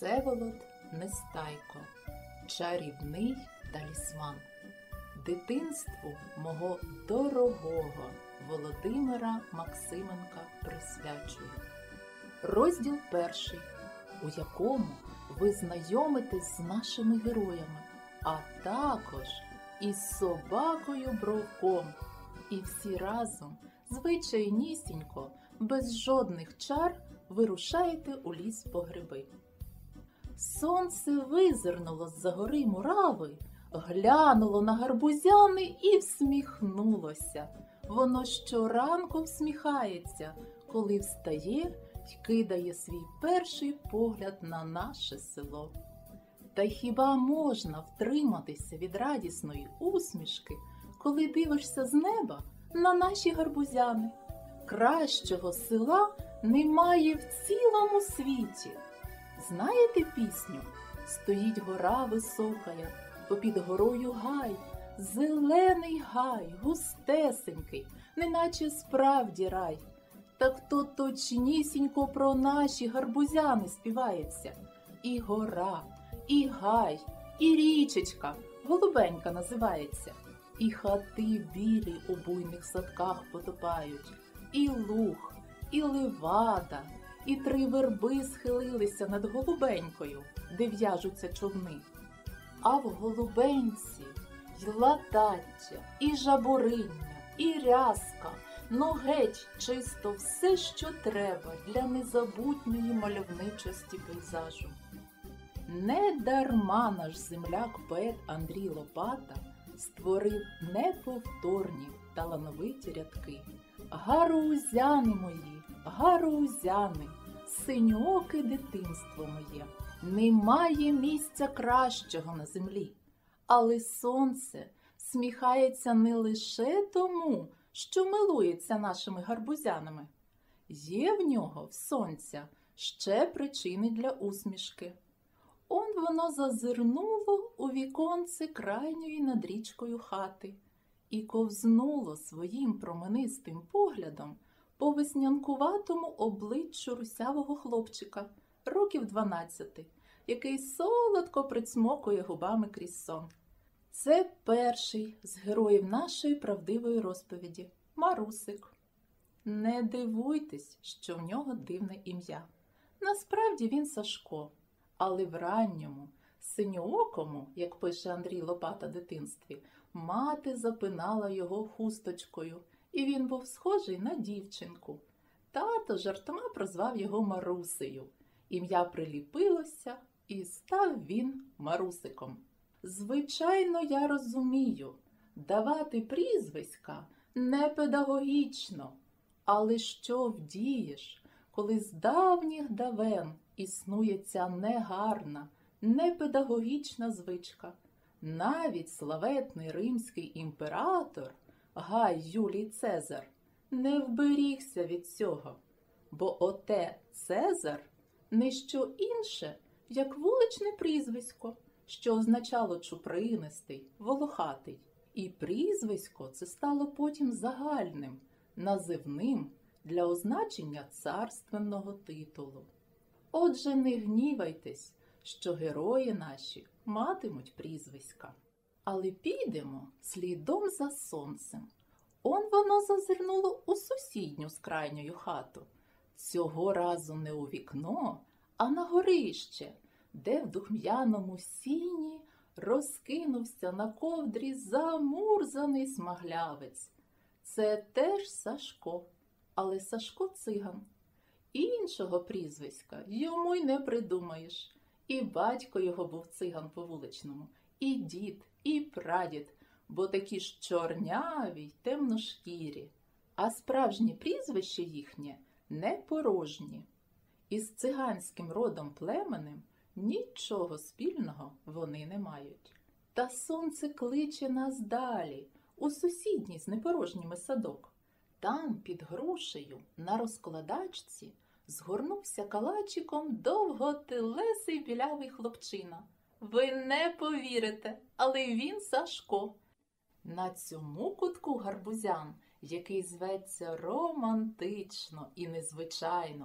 Всеволод Нестайко, чарівний талісман. Дитинству мого дорогого Володимира Максименка присвячую. Розділ перший, у якому ви знайомитесь з нашими героями, а також із собакою Бровком. І всі разом, звичайнісінько, без жодних чар, вирушаєте у ліс по гриби. Сонце визирнуло з-за гори мурави, глянуло на гарбузяни і всміхнулося. Воно щоранку всміхається, коли встає й кидає свій перший погляд на наше село. Та хіба можна втриматися від радісної усмішки, коли дивишся з неба на наші гарбузяни? Кращого села немає в цілому світі. Знаєте пісню? Стоїть гора високая, попід горою гай, зелений гай, густесенький, неначе справді рай. Так то точнісінько про наші гарбузяни співається. І гора, і гай, і річечка, голубенька називається, і хати білі у буйних садках потопають, і луг, і левада, і три верби схилилися над голубенькою, де в'яжуться човни. А в голубенці й латаття, і жабуриння, і рязка, ну геть чисто все, що треба для незабутньої мальовничості пейзажу. Не дарма наш земляк поет Андрій Лопата створив неповторні талановиті рядки. Гарузяни мої, гарузяни, синьоке дитинство моє, немає місця кращого на землі. Але сонце сміхається не лише тому, що милується нашими гарбузянами. Є в нього в сонця ще причини для усмішки. Он воно зазирнуло у віконце крайньої над річкою хати і ковзнуло своїм променистим поглядом по веснянкуватому обличчю русявого хлопчика, років дванадцяти, який солодко прицмокує губами крізь сон. Це перший з героїв нашої правдивої розповіді Марусик. Не дивуйтесь, що в нього дивне ім'я. Насправді він Сашко, але в ранньому, синьоокому, як пише Андрій Лопата дитинстві, мати запинала його хусточкою, і він був схожий на дівчинку. Тато жартома прозвав його Марусею. Ім'я приліпилося, і став він Марусиком. Звичайно, я розумію, давати прізвиська не педагогічно, але що вдієш, коли з давніх давен існує ця негарна, непедагогічна звичка? Навіть славетний римський імператор Гай Юлій Цезар не вберігся від цього, бо оте Цезар не що інше, як вуличне прізвисько що означало чупринистий, волохатий, і прізвисько це стало потім загальним, називним для означення царственного титулу. Отже, не гнівайтесь, що герої наші матимуть прізвиська. Але підемо слідом за сонцем. Он воно зазирнуло у сусідню з крайньою хату. Цього разу не у вікно, а на горище де в духм'яному сіні розкинувся на ковдрі замурзаний смаглявець. Це теж Сашко, але Сашко циган. Іншого прізвиська йому й не придумаєш. І батько його був циган по вуличному, і дід, і прадід, бо такі ж чорняві й темношкірі, а справжнє прізвище їхнє не порожні. Із циганським родом племенем Нічого спільного вони не мають. Та сонце кличе нас далі, у сусідній з непорожніми садок. Там, під грушею, на розкладачці, згорнувся калачиком довготелесий білявий хлопчина. Ви не повірите, але він Сашко. На цьому кутку гарбузян, який зветься романтично і незвичайно